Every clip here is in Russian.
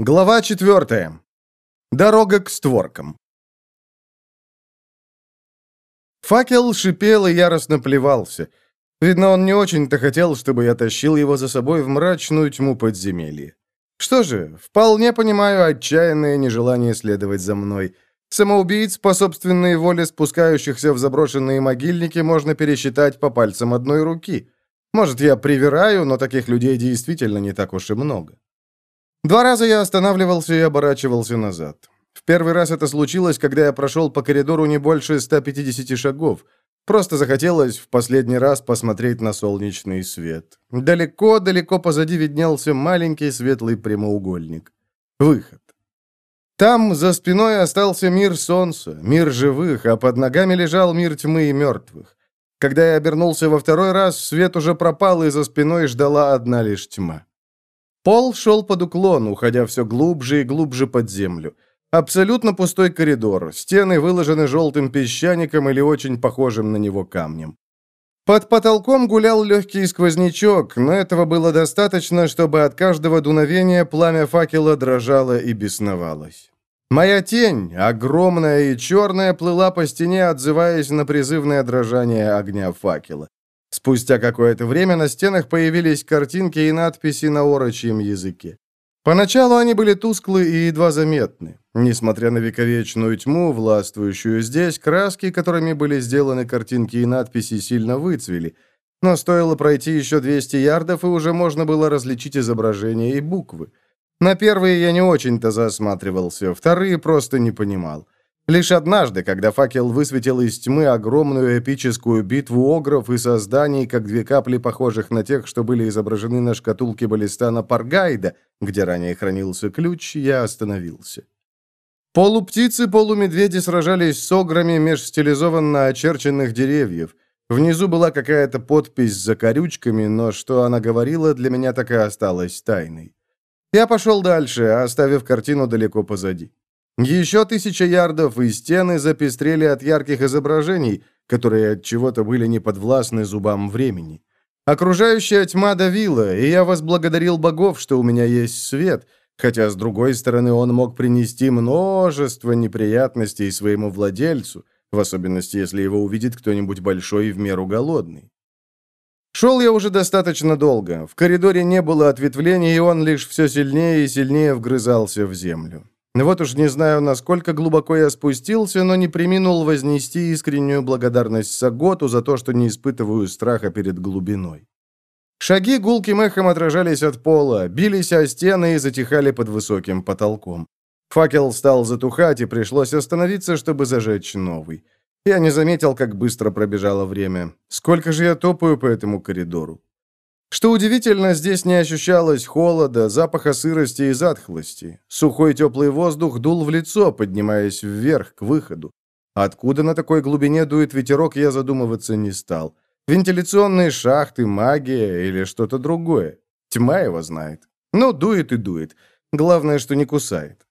Глава четвертая. Дорога к створкам. Факел шипел и яростно плевался. Видно, он не очень-то хотел, чтобы я тащил его за собой в мрачную тьму подземелья. Что же, вполне понимаю отчаянное нежелание следовать за мной. Самоубийц по собственной воле спускающихся в заброшенные могильники можно пересчитать по пальцам одной руки. Может, я привираю, но таких людей действительно не так уж и много. Два раза я останавливался и оборачивался назад. В первый раз это случилось, когда я прошел по коридору не больше 150 шагов. Просто захотелось в последний раз посмотреть на солнечный свет. Далеко-далеко позади виднелся маленький светлый прямоугольник. Выход. Там за спиной остался мир солнца, мир живых, а под ногами лежал мир тьмы и мертвых. Когда я обернулся во второй раз, свет уже пропал, и за спиной ждала одна лишь тьма. Пол шел под уклон, уходя все глубже и глубже под землю. Абсолютно пустой коридор, стены выложены желтым песчаником или очень похожим на него камнем. Под потолком гулял легкий сквознячок, но этого было достаточно, чтобы от каждого дуновения пламя факела дрожало и бесновалось. Моя тень, огромная и черная, плыла по стене, отзываясь на призывное дрожание огня факела. Спустя какое-то время на стенах появились картинки и надписи на орочьем языке. Поначалу они были тусклы и едва заметны. Несмотря на вековечную тьму, властвующую здесь, краски, которыми были сделаны картинки и надписи, сильно выцвели. Но стоило пройти еще 200 ярдов, и уже можно было различить изображения и буквы. На первые я не очень-то засматривался, вторые просто не понимал. Лишь однажды, когда факел высветил из тьмы огромную эпическую битву огров и созданий, как две капли, похожих на тех, что были изображены на шкатулке Балистана Паргайда, где ранее хранился ключ, я остановился. Полуптицы, полумедведи сражались с ограми меж стилизованно очерченных деревьев. Внизу была какая-то подпись за корючками, но что она говорила, для меня так и осталось тайной. Я пошел дальше, оставив картину далеко позади. Еще тысяча ярдов, и стены запестрели от ярких изображений, которые от чего-то были не подвластны зубам времени. Окружающая тьма давила, и я возблагодарил богов, что у меня есть свет, хотя, с другой стороны, он мог принести множество неприятностей своему владельцу, в особенности, если его увидит кто-нибудь большой и в меру голодный. Шел я уже достаточно долго. В коридоре не было ответвлений, и он лишь все сильнее и сильнее вгрызался в землю. Вот уж не знаю, насколько глубоко я спустился, но не приминул вознести искреннюю благодарность Саготу за то, что не испытываю страха перед глубиной. Шаги гулким эхом отражались от пола, бились о стены и затихали под высоким потолком. Факел стал затухать, и пришлось остановиться, чтобы зажечь новый. Я не заметил, как быстро пробежало время. Сколько же я топаю по этому коридору? Что удивительно, здесь не ощущалось холода, запаха сырости и затхлости. Сухой теплый воздух дул в лицо, поднимаясь вверх, к выходу. Откуда на такой глубине дует ветерок, я задумываться не стал. Вентиляционные шахты, магия или что-то другое. Тьма его знает. Ну, дует и дует. Главное, что не кусает.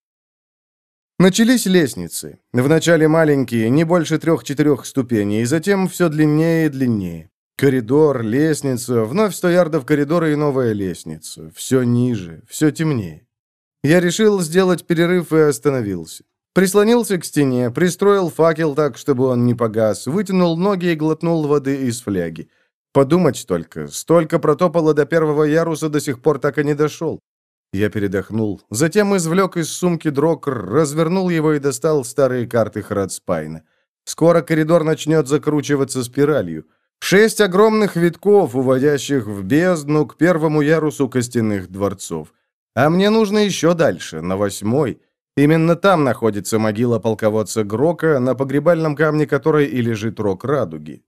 Начались лестницы. Вначале маленькие, не больше трех-четырех ступеней, и затем все длиннее и длиннее. Коридор, лестница, вновь сто ярдов коридора и новая лестница. Все ниже, все темнее. Я решил сделать перерыв и остановился. Прислонился к стене, пристроил факел так, чтобы он не погас, вытянул ноги и глотнул воды из фляги. Подумать только, столько протопало до первого яруса до сих пор так и не дошел. Я передохнул, затем извлек из сумки дрокер, развернул его и достал старые карты Храдспайна. Скоро коридор начнет закручиваться спиралью. Шесть огромных витков, уводящих в бездну к первому ярусу костяных дворцов. А мне нужно еще дальше, на восьмой. Именно там находится могила полководца Грока, на погребальном камне которой и лежит рог радуги.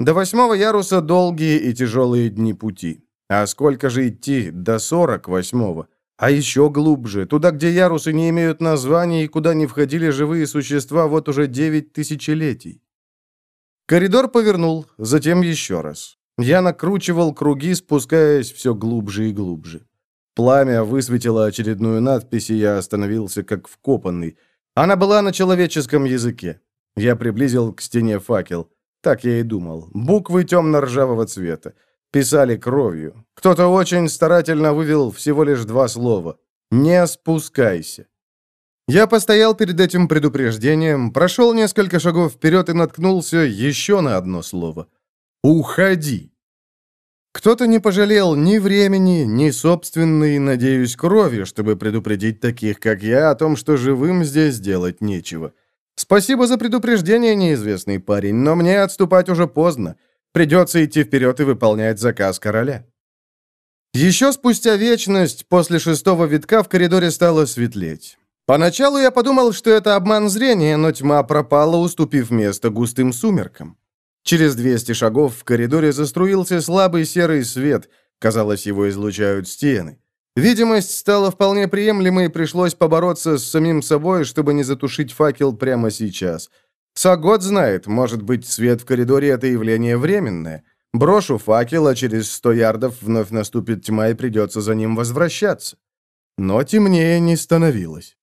До восьмого яруса долгие и тяжелые дни пути. А сколько же идти до сорок восьмого? А еще глубже, туда, где ярусы не имеют названий и куда не входили живые существа вот уже девять тысячелетий. Коридор повернул, затем еще раз. Я накручивал круги, спускаясь все глубже и глубже. Пламя высветило очередную надпись, и я остановился как вкопанный. Она была на человеческом языке. Я приблизил к стене факел. Так я и думал. Буквы темно-ржавого цвета. Писали кровью. Кто-то очень старательно вывел всего лишь два слова. Не спускайся. Я постоял перед этим предупреждением, прошел несколько шагов вперед и наткнулся еще на одно слово. «Уходи». Кто-то не пожалел ни времени, ни собственной, надеюсь, крови, чтобы предупредить таких, как я, о том, что живым здесь делать нечего. Спасибо за предупреждение, неизвестный парень, но мне отступать уже поздно. Придется идти вперед и выполнять заказ короля. Еще спустя вечность, после шестого витка в коридоре стало светлеть. Поначалу я подумал, что это обман зрения, но тьма пропала, уступив место густым сумеркам. Через 200 шагов в коридоре заструился слабый серый свет, казалось, его излучают стены. Видимость стала вполне приемлемой, и пришлось побороться с самим собой, чтобы не затушить факел прямо сейчас. Сагот знает, может быть, свет в коридоре — это явление временное. Брошу факел, а через сто ярдов вновь наступит тьма, и придется за ним возвращаться. Но темнее не становилось.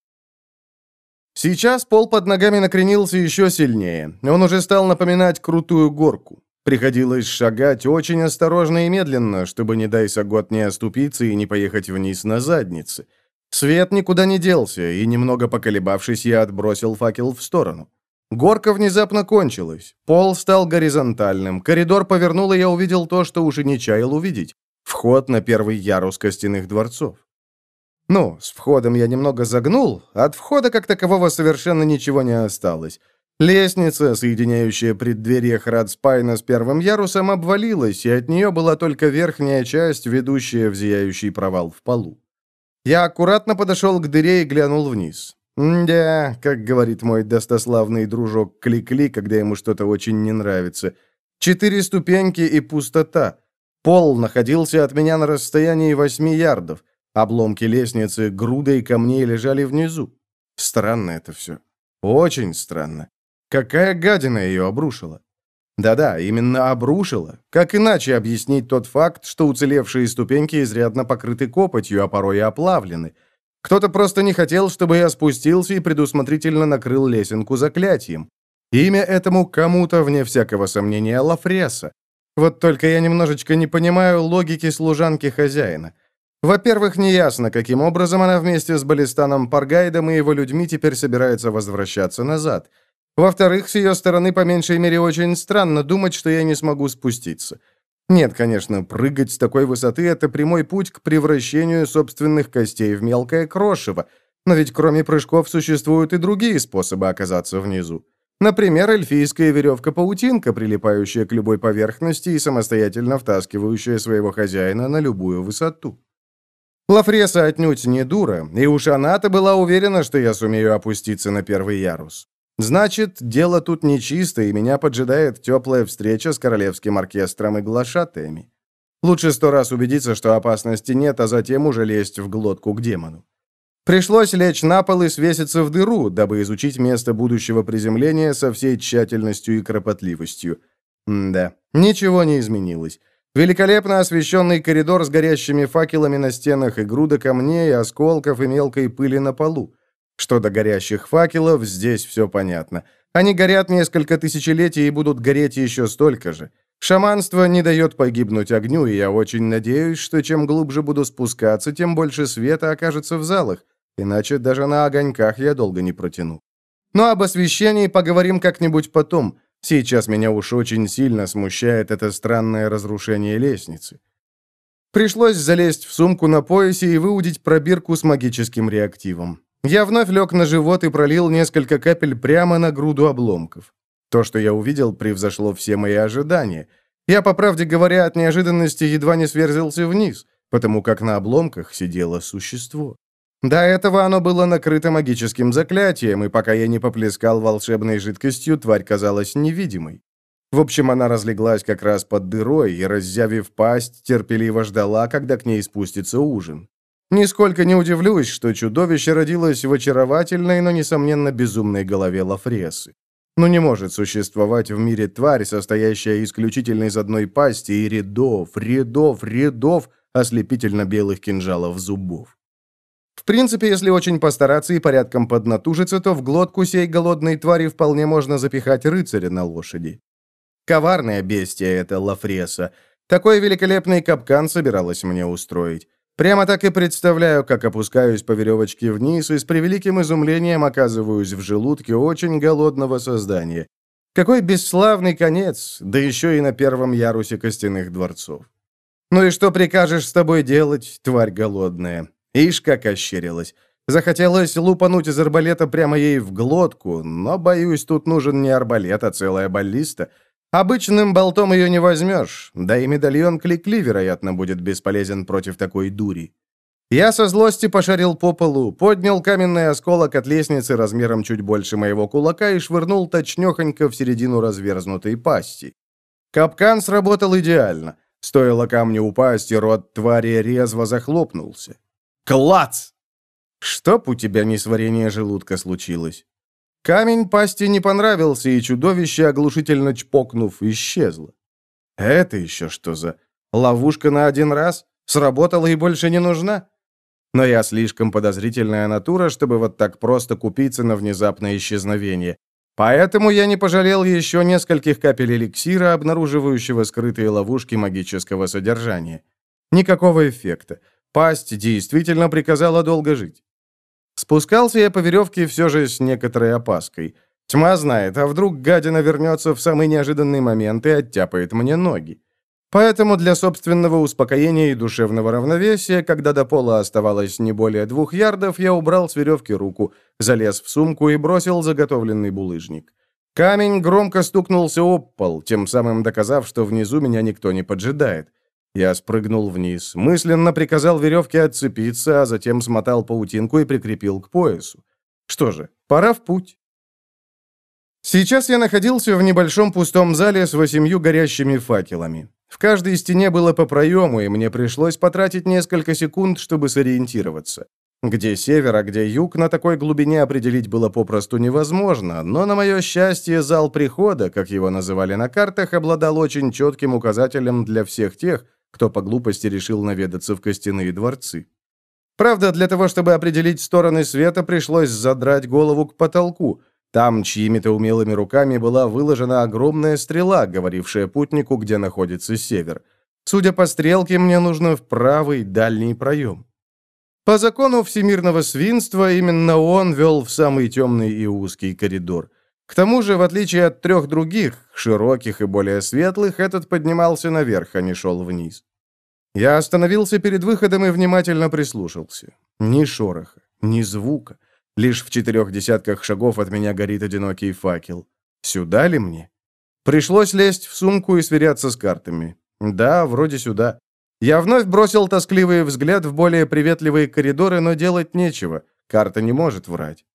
Сейчас пол под ногами накренился еще сильнее. Он уже стал напоминать крутую горку. Приходилось шагать очень осторожно и медленно, чтобы, не дай Сагот, не оступиться и не поехать вниз на заднице. Свет никуда не делся, и, немного поколебавшись, я отбросил факел в сторону. Горка внезапно кончилась. Пол стал горизонтальным. Коридор повернул, и я увидел то, что уже не чаял увидеть. Вход на первый ярус костяных дворцов. Ну, с входом я немного загнул, от входа как такового совершенно ничего не осталось. Лестница, соединяющая преддверие Храдспайна с первым ярусом, обвалилась, и от нее была только верхняя часть, ведущая в зияющий провал в полу. Я аккуратно подошел к дыре и глянул вниз. «Да», как говорит мой достославный дружок Кликли, когда ему что-то очень не нравится. «Четыре ступеньки и пустота. Пол находился от меня на расстоянии восьми ярдов. Обломки лестницы грудой камней лежали внизу. Странно это все. Очень странно. Какая гадина ее обрушила? Да-да, именно обрушила. Как иначе объяснить тот факт, что уцелевшие ступеньки изрядно покрыты копотью, а порой и оплавлены? Кто-то просто не хотел, чтобы я спустился и предусмотрительно накрыл лесенку заклятием. Имя этому кому-то, вне всякого сомнения, Лафреса. Вот только я немножечко не понимаю логики служанки хозяина. Во-первых, неясно, каким образом она вместе с Балистаном Паргайдом и его людьми теперь собирается возвращаться назад. Во-вторых, с ее стороны, по меньшей мере, очень странно думать, что я не смогу спуститься. Нет, конечно, прыгать с такой высоты – это прямой путь к превращению собственных костей в мелкое крошево, но ведь кроме прыжков существуют и другие способы оказаться внизу. Например, эльфийская веревка-паутинка, прилипающая к любой поверхности и самостоятельно втаскивающая своего хозяина на любую высоту. Лафреса отнюдь не дура, и уж она-то была уверена, что я сумею опуститься на первый ярус. Значит, дело тут нечисто, и меня поджидает теплая встреча с королевским оркестром и глашатаями. Лучше сто раз убедиться, что опасности нет, а затем уже лезть в глотку к демону. Пришлось лечь на пол и свеситься в дыру, дабы изучить место будущего приземления со всей тщательностью и кропотливостью. М да, ничего не изменилось. Великолепно освещенный коридор с горящими факелами на стенах и груда камней, осколков и мелкой пыли на полу. Что до горящих факелов, здесь все понятно. Они горят несколько тысячелетий и будут гореть еще столько же. Шаманство не дает погибнуть огню, и я очень надеюсь, что чем глубже буду спускаться, тем больше света окажется в залах, иначе даже на огоньках я долго не протяну. Но об освещении поговорим как-нибудь потом – Сейчас меня уж очень сильно смущает это странное разрушение лестницы. Пришлось залезть в сумку на поясе и выудить пробирку с магическим реактивом. Я вновь лег на живот и пролил несколько капель прямо на груду обломков. То, что я увидел, превзошло все мои ожидания. Я, по правде говоря, от неожиданности едва не сверзился вниз, потому как на обломках сидело существо. До этого оно было накрыто магическим заклятием, и пока я не поплескал волшебной жидкостью, тварь казалась невидимой. В общем, она разлеглась как раз под дырой и, раззявив пасть, терпеливо ждала, когда к ней спустится ужин. Нисколько не удивлюсь, что чудовище родилось в очаровательной, но, несомненно, безумной голове Лафресы. Но не может существовать в мире тварь, состоящая исключительно из одной пасти и рядов, рядов, рядов ослепительно белых кинжалов зубов. В принципе, если очень постараться и порядком поднатужиться, то в глотку сей голодной твари вполне можно запихать рыцаря на лошади. Коварная бестия эта Лафреса. Такой великолепный капкан собиралась мне устроить. Прямо так и представляю, как опускаюсь по веревочке вниз и с превеликим изумлением оказываюсь в желудке очень голодного создания. Какой бесславный конец, да еще и на первом ярусе костяных дворцов. Ну и что прикажешь с тобой делать, тварь голодная? Ишь, как ощерилась. Захотелось лупануть из арбалета прямо ей в глотку, но, боюсь, тут нужен не арбалет, а целая баллиста. Обычным болтом ее не возьмешь, да и медальон Кликли, вероятно, будет бесполезен против такой дури. Я со злости пошарил по полу, поднял каменный осколок от лестницы размером чуть больше моего кулака и швырнул точнёхонько в середину разверзнутой пасти. Капкан сработал идеально. Стоило камню упасть, и рот твари резво захлопнулся. Клац! Чтоб у тебя несварение желудка случилось. Камень пасти не понравился, и чудовище, оглушительно чпокнув, исчезло. Это еще что за... Ловушка на один раз? Сработала и больше не нужна? Но я слишком подозрительная натура, чтобы вот так просто купиться на внезапное исчезновение. Поэтому я не пожалел еще нескольких капель эликсира, обнаруживающего скрытые ловушки магического содержания. Никакого эффекта. Пасть действительно приказала долго жить. Спускался я по веревке все же с некоторой опаской. Тьма знает, а вдруг гадина вернется в самый неожиданный момент и оттяпает мне ноги. Поэтому для собственного успокоения и душевного равновесия, когда до пола оставалось не более двух ярдов, я убрал с веревки руку, залез в сумку и бросил заготовленный булыжник. Камень громко стукнулся об пол, тем самым доказав, что внизу меня никто не поджидает. Я спрыгнул вниз, мысленно приказал веревке отцепиться, а затем смотал паутинку и прикрепил к поясу. Что же, пора в путь. Сейчас я находился в небольшом пустом зале с восемью горящими факелами. В каждой стене было по проему, и мне пришлось потратить несколько секунд, чтобы сориентироваться. Где север, а где юг, на такой глубине определить было попросту невозможно, но, на мое счастье, зал прихода, как его называли на картах, обладал очень четким указателем для всех тех, кто по глупости решил наведаться в костяные дворцы. Правда, для того, чтобы определить стороны света, пришлось задрать голову к потолку. Там чьими-то умелыми руками была выложена огромная стрела, говорившая путнику, где находится север. Судя по стрелке, мне нужно в правый дальний проем. По закону всемирного свинства, именно он вел в самый темный и узкий коридор. К тому же, в отличие от трех других, широких и более светлых, этот поднимался наверх, а не шел вниз. Я остановился перед выходом и внимательно прислушался. Ни шороха, ни звука. Лишь в четырех десятках шагов от меня горит одинокий факел. Сюда ли мне? Пришлось лезть в сумку и сверяться с картами. Да, вроде сюда. Я вновь бросил тоскливый взгляд в более приветливые коридоры, но делать нечего. Карта не может врать.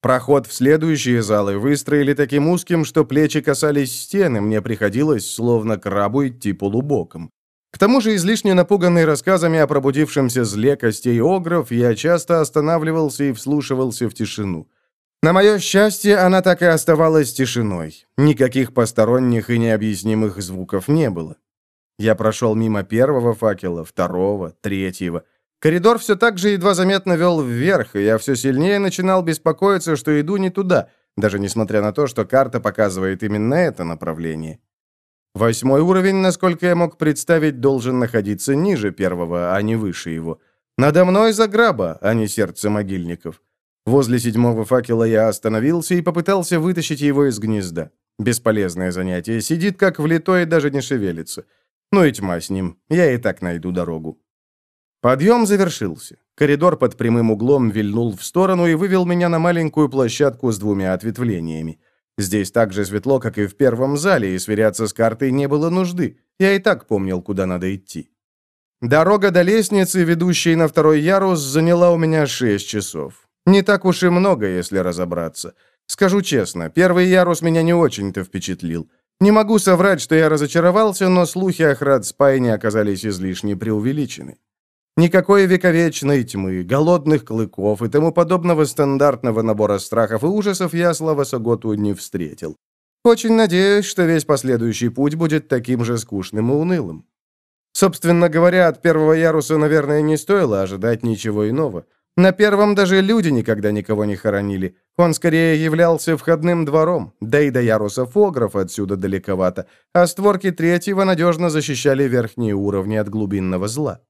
Проход в следующие залы выстроили таким узким, что плечи касались стены, мне приходилось, словно крабу, идти полубоком. К тому же, излишне напуганный рассказами о пробудившемся зле костей огров, я часто останавливался и вслушивался в тишину. На мое счастье, она так и оставалась тишиной. Никаких посторонних и необъяснимых звуков не было. Я прошел мимо первого факела, второго, третьего — Коридор все так же едва заметно вел вверх, и я все сильнее начинал беспокоиться, что иду не туда, даже несмотря на то, что карта показывает именно это направление. Восьмой уровень, насколько я мог представить, должен находиться ниже первого, а не выше его. Надо мной заграба, а не сердце могильников. Возле седьмого факела я остановился и попытался вытащить его из гнезда. Бесполезное занятие. Сидит как влитой и даже не шевелится. Ну и тьма с ним. Я и так найду дорогу. Подъем завершился. Коридор под прямым углом вильнул в сторону и вывел меня на маленькую площадку с двумя ответвлениями. Здесь так же светло, как и в первом зале, и сверяться с картой не было нужды. Я и так помнил, куда надо идти. Дорога до лестницы, ведущей на второй ярус, заняла у меня 6 часов. Не так уж и много, если разобраться. Скажу честно, первый ярус меня не очень-то впечатлил. Не могу соврать, что я разочаровался, но слухи о Храдспайне оказались излишне преувеличены. Никакой вековечной тьмы, голодных клыков и тому подобного стандартного набора страхов и ужасов я, слава Саготу, не встретил. Очень надеюсь, что весь последующий путь будет таким же скучным и унылым. Собственно говоря, от первого яруса, наверное, не стоило ожидать ничего иного. На первом даже люди никогда никого не хоронили. Он скорее являлся входным двором, да и до яруса фогров отсюда далековато, а створки третьего надежно защищали верхние уровни от глубинного зла.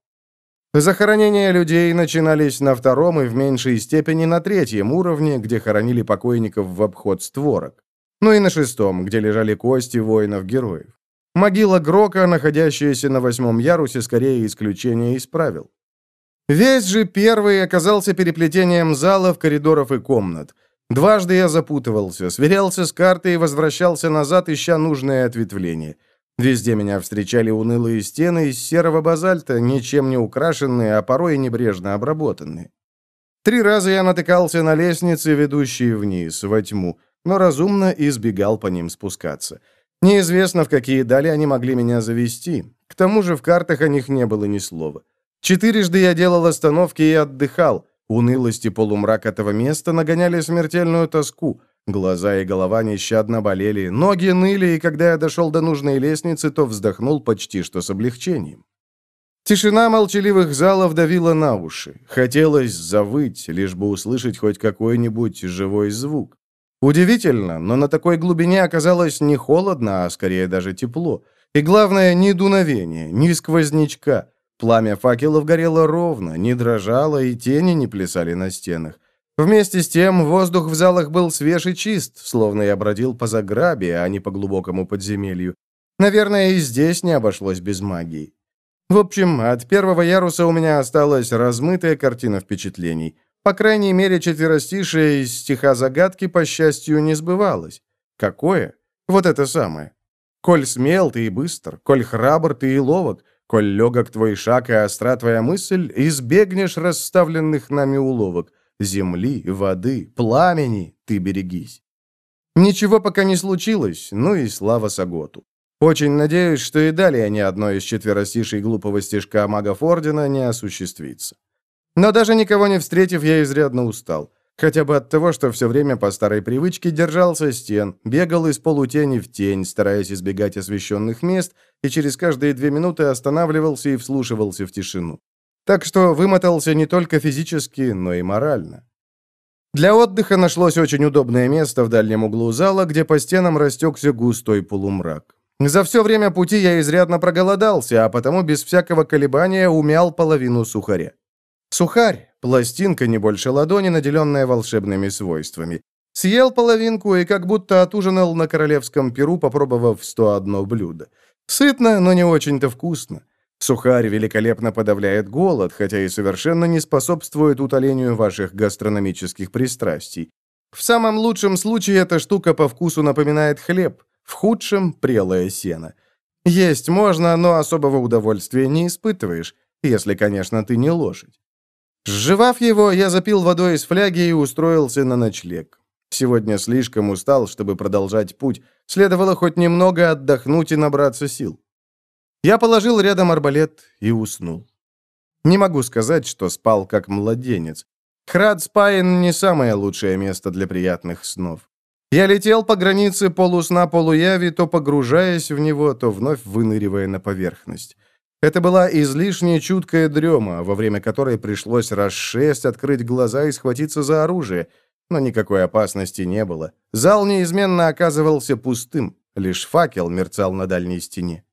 Захоронения людей начинались на втором и в меньшей степени на третьем уровне, где хоронили покойников в обход створок. Ну и на шестом, где лежали кости воинов-героев. Могила Грока, находящаяся на восьмом ярусе, скорее исключение из правил. Весь же первый оказался переплетением залов, коридоров и комнат. Дважды я запутывался, сверялся с картой и возвращался назад, ища нужное ответвление – Везде меня встречали унылые стены из серого базальта, ничем не украшенные, а порой и небрежно обработанные. Три раза я натыкался на лестницы, ведущие вниз, во тьму, но разумно избегал по ним спускаться. Неизвестно, в какие дали они могли меня завести. К тому же в картах о них не было ни слова. Четырежды я делал остановки и отдыхал. Унылость и полумрак этого места нагоняли смертельную тоску. Глаза и голова нещадно болели, ноги ныли, и когда я дошел до нужной лестницы, то вздохнул почти что с облегчением. Тишина молчаливых залов давила на уши. Хотелось завыть, лишь бы услышать хоть какой-нибудь живой звук. Удивительно, но на такой глубине оказалось не холодно, а скорее даже тепло. И главное, ни дуновения, ни сквознячка. Пламя факелов горело ровно, не дрожало, и тени не плясали на стенах. Вместе с тем, воздух в залах был свеж и чист, словно я бродил по заграбе, а не по глубокому подземелью. Наверное, и здесь не обошлось без магии. В общем, от первого яруса у меня осталась размытая картина впечатлений. По крайней мере, четверостишее из стиха загадки, по счастью, не сбывалось. Какое? Вот это самое. «Коль смел ты и быстр, коль храбр ты и ловок, коль легок твой шаг и остра твоя мысль, избегнешь расставленных нами уловок, Земли, воды, пламени ты берегись. Ничего пока не случилось, ну и слава Саготу. Очень надеюсь, что и далее ни одно из четверостишей глупого стишка магов Ордена не осуществится. Но даже никого не встретив, я изрядно устал. Хотя бы от того, что все время по старой привычке держался стен, бегал из полутени в тень, стараясь избегать освещенных мест, и через каждые две минуты останавливался и вслушивался в тишину. Так что вымотался не только физически, но и морально. Для отдыха нашлось очень удобное место в дальнем углу зала, где по стенам растекся густой полумрак. За все время пути я изрядно проголодался, а потому без всякого колебания умял половину сухаря. Сухарь – пластинка не больше ладони, наделенная волшебными свойствами. Съел половинку и как будто отужинал на королевском перу, попробовав 101 блюдо. Сытно, но не очень-то вкусно. Сухарь великолепно подавляет голод, хотя и совершенно не способствует утолению ваших гастрономических пристрастий. В самом лучшем случае эта штука по вкусу напоминает хлеб, в худшем – прелое сено. Есть можно, но особого удовольствия не испытываешь, если, конечно, ты не лошадь. Сживав его, я запил водой из фляги и устроился на ночлег. Сегодня слишком устал, чтобы продолжать путь. Следовало хоть немного отдохнуть и набраться сил. Я положил рядом арбалет и уснул. Не могу сказать, что спал как младенец. Храд-Спайн не самое лучшее место для приятных снов. Я летел по границе полусна-полуяви, то погружаясь в него, то вновь выныривая на поверхность. Это была излишне чуткая дрема, во время которой пришлось раз шесть открыть глаза и схватиться за оружие, но никакой опасности не было. Зал неизменно оказывался пустым, лишь факел мерцал на дальней стене.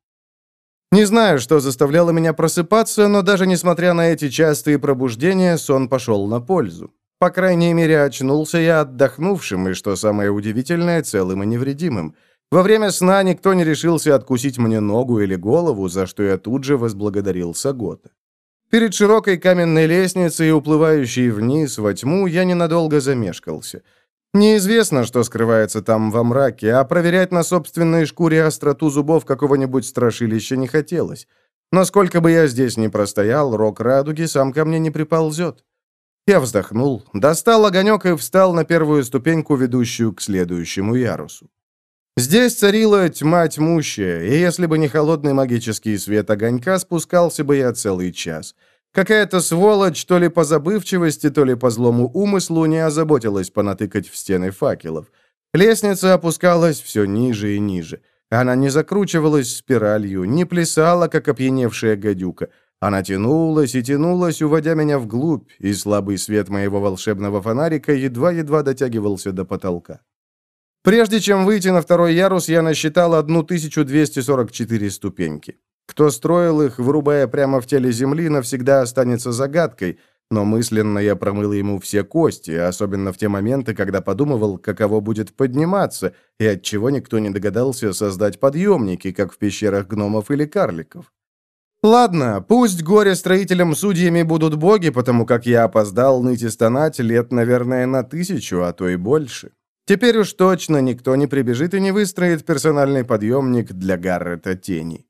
Не знаю, что заставляло меня просыпаться, но даже несмотря на эти частые пробуждения, сон пошел на пользу. По крайней мере, очнулся я отдохнувшим, и, что самое удивительное, целым и невредимым. Во время сна никто не решился откусить мне ногу или голову, за что я тут же возблагодарил Сагота. Перед широкой каменной лестницей, уплывающей вниз во тьму, я ненадолго замешкался — Неизвестно, что скрывается там во мраке, а проверять на собственной шкуре остроту зубов какого-нибудь страшилища не хотелось. Но сколько бы я здесь ни простоял, рок радуги сам ко мне не приползет. Я вздохнул, достал огонек и встал на первую ступеньку, ведущую к следующему ярусу. Здесь царила тьма тьмущая, и если бы не холодный магический свет огонька, спускался бы я целый час — Какая-то сволочь, то ли по забывчивости, то ли по злому умыслу, не озаботилась понатыкать в стены факелов. Лестница опускалась все ниже и ниже. Она не закручивалась спиралью, не плясала, как опьяневшая гадюка. Она тянулась и тянулась, уводя меня вглубь, и слабый свет моего волшебного фонарика едва-едва дотягивался до потолка. Прежде чем выйти на второй ярус, я насчитал 1244 ступеньки. Кто строил их, вырубая прямо в теле земли, навсегда останется загадкой, но мысленно я промыл ему все кости, особенно в те моменты, когда подумывал, каково будет подниматься, и от чего никто не догадался создать подъемники, как в пещерах гномов или карликов. Ладно, пусть горе-строителям судьями будут боги, потому как я опоздал ныть и стонать лет, наверное, на тысячу, а то и больше. Теперь уж точно никто не прибежит и не выстроит персональный подъемник для Гаррета Тени.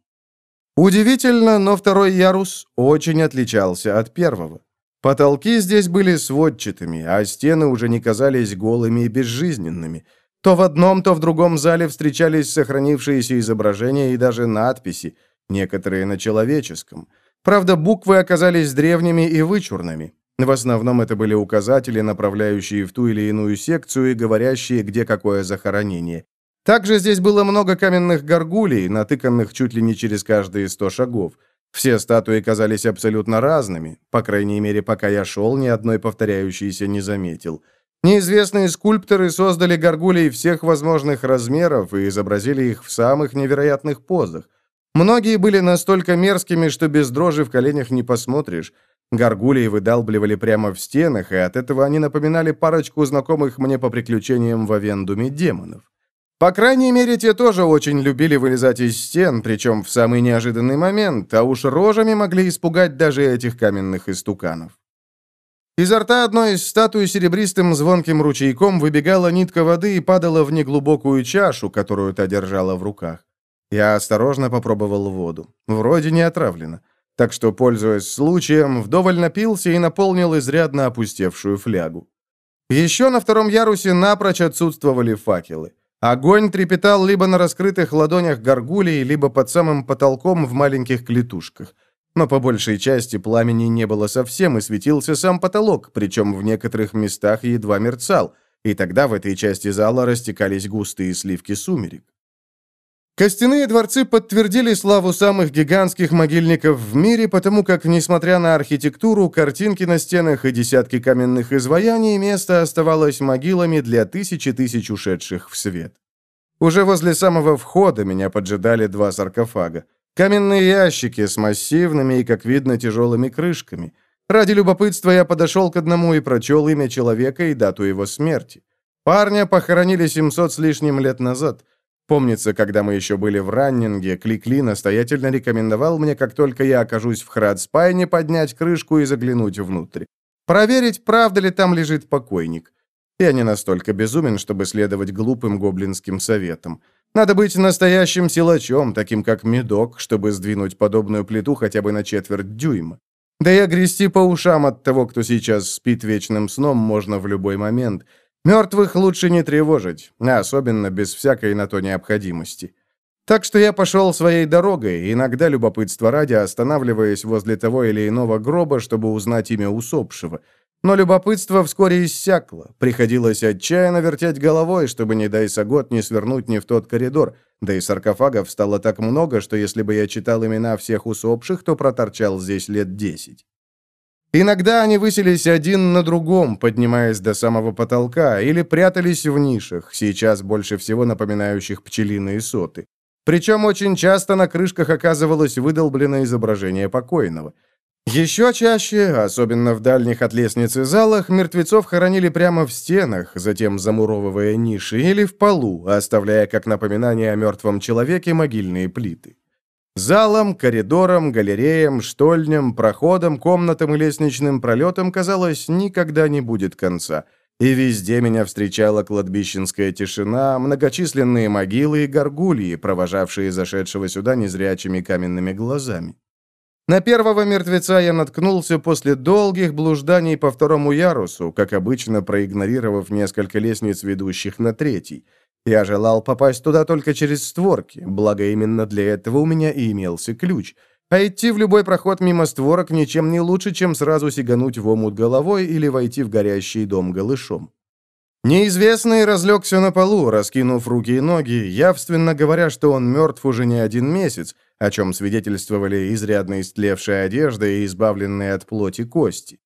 Удивительно, но второй ярус очень отличался от первого. Потолки здесь были сводчатыми, а стены уже не казались голыми и безжизненными. То в одном, то в другом зале встречались сохранившиеся изображения и даже надписи, некоторые на человеческом. Правда, буквы оказались древними и вычурными. В основном это были указатели, направляющие в ту или иную секцию и говорящие, где какое захоронение. Также здесь было много каменных горгулей, натыканных чуть ли не через каждые сто шагов. Все статуи казались абсолютно разными, по крайней мере, пока я шел, ни одной повторяющейся не заметил. Неизвестные скульпторы создали горгулей всех возможных размеров и изобразили их в самых невероятных позах. Многие были настолько мерзкими, что без дрожи в коленях не посмотришь. Горгулии выдалбливали прямо в стенах, и от этого они напоминали парочку знакомых мне по приключениям в Авендуме демонов. По крайней мере, те тоже очень любили вылезать из стен, причем в самый неожиданный момент, а уж рожами могли испугать даже этих каменных истуканов. Изо рта одной из статуй серебристым звонким ручейком выбегала нитка воды и падала в неглубокую чашу, которую та держала в руках. Я осторожно попробовал воду. Вроде не отравлено. Так что, пользуясь случаем, вдоволь напился и наполнил изрядно опустевшую флягу. Еще на втором ярусе напрочь отсутствовали факелы. Огонь трепетал либо на раскрытых ладонях горгулей, либо под самым потолком в маленьких клетушках. Но по большей части пламени не было совсем, и светился сам потолок, причем в некоторых местах едва мерцал, и тогда в этой части зала растекались густые сливки сумерек. Костяные дворцы подтвердили славу самых гигантских могильников в мире, потому как, несмотря на архитектуру, картинки на стенах и десятки каменных изваяний, место оставалось могилами для тысячи тысяч ушедших в свет. Уже возле самого входа меня поджидали два саркофага. Каменные ящики с массивными и, как видно, тяжелыми крышками. Ради любопытства я подошел к одному и прочел имя человека и дату его смерти. Парня похоронили 700 с лишним лет назад – Помнится, когда мы еще были в раннинге, Кликли настоятельно рекомендовал мне, как только я окажусь в Храдспайне, поднять крышку и заглянуть внутрь. Проверить, правда ли там лежит покойник. Я не настолько безумен, чтобы следовать глупым гоблинским советам. Надо быть настоящим силачом, таким как Медок, чтобы сдвинуть подобную плиту хотя бы на четверть дюйма. Да и огрести по ушам от того, кто сейчас спит вечным сном, можно в любой момент — Мертвых лучше не тревожить, особенно без всякой на то необходимости. Так что я пошел своей дорогой, иногда любопытство ради останавливаясь возле того или иного гроба, чтобы узнать имя усопшего. Но любопытство вскоре иссякло. Приходилось отчаянно вертеть головой, чтобы, не дай сагот, не свернуть не в тот коридор. Да и саркофагов стало так много, что если бы я читал имена всех усопших, то проторчал здесь лет десять. Иногда они высились один на другом, поднимаясь до самого потолка, или прятались в нишах, сейчас больше всего напоминающих пчелиные соты. Причем очень часто на крышках оказывалось выдолбленное изображение покойного. Еще чаще, особенно в дальних от лестницы залах, мертвецов хоронили прямо в стенах, затем замуровывая ниши, или в полу, оставляя как напоминание о мертвом человеке могильные плиты. Залом, коридором, галереям, штольням, проходом, комнатам и лестничным пролетам, казалось, никогда не будет конца. И везде меня встречала кладбищенская тишина, многочисленные могилы и горгульи, провожавшие зашедшего сюда незрячими каменными глазами. На первого мертвеца я наткнулся после долгих блужданий по второму ярусу, как обычно проигнорировав несколько лестниц, ведущих на третий – я желал попасть туда только через створки, благо именно для этого у меня и имелся ключ. А идти в любой проход мимо створок ничем не лучше, чем сразу сигануть в омут головой или войти в горящий дом голышом. Неизвестный разлегся на полу, раскинув руки и ноги, явственно говоря, что он мертв уже не один месяц, о чем свидетельствовали изрядно истлевшая одежда и избавленные от плоти кости.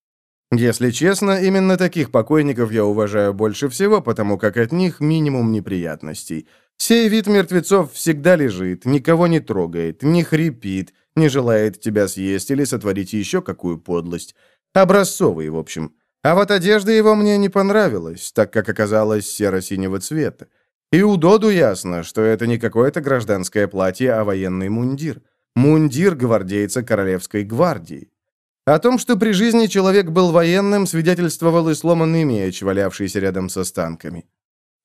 Если честно, именно таких покойников я уважаю больше всего, потому как от них минимум неприятностей. Сей вид мертвецов всегда лежит, никого не трогает, не хрипит, не желает тебя съесть или сотворить еще какую подлость. Образцовый, в общем. А вот одежда его мне не понравилась, так как оказалась серо-синего цвета. И у Доду ясно, что это не какое-то гражданское платье, а военный мундир. Мундир гвардейца Королевской гвардии. О том, что при жизни человек был военным, свидетельствовал и сломанный меч, валявшийся рядом со станками.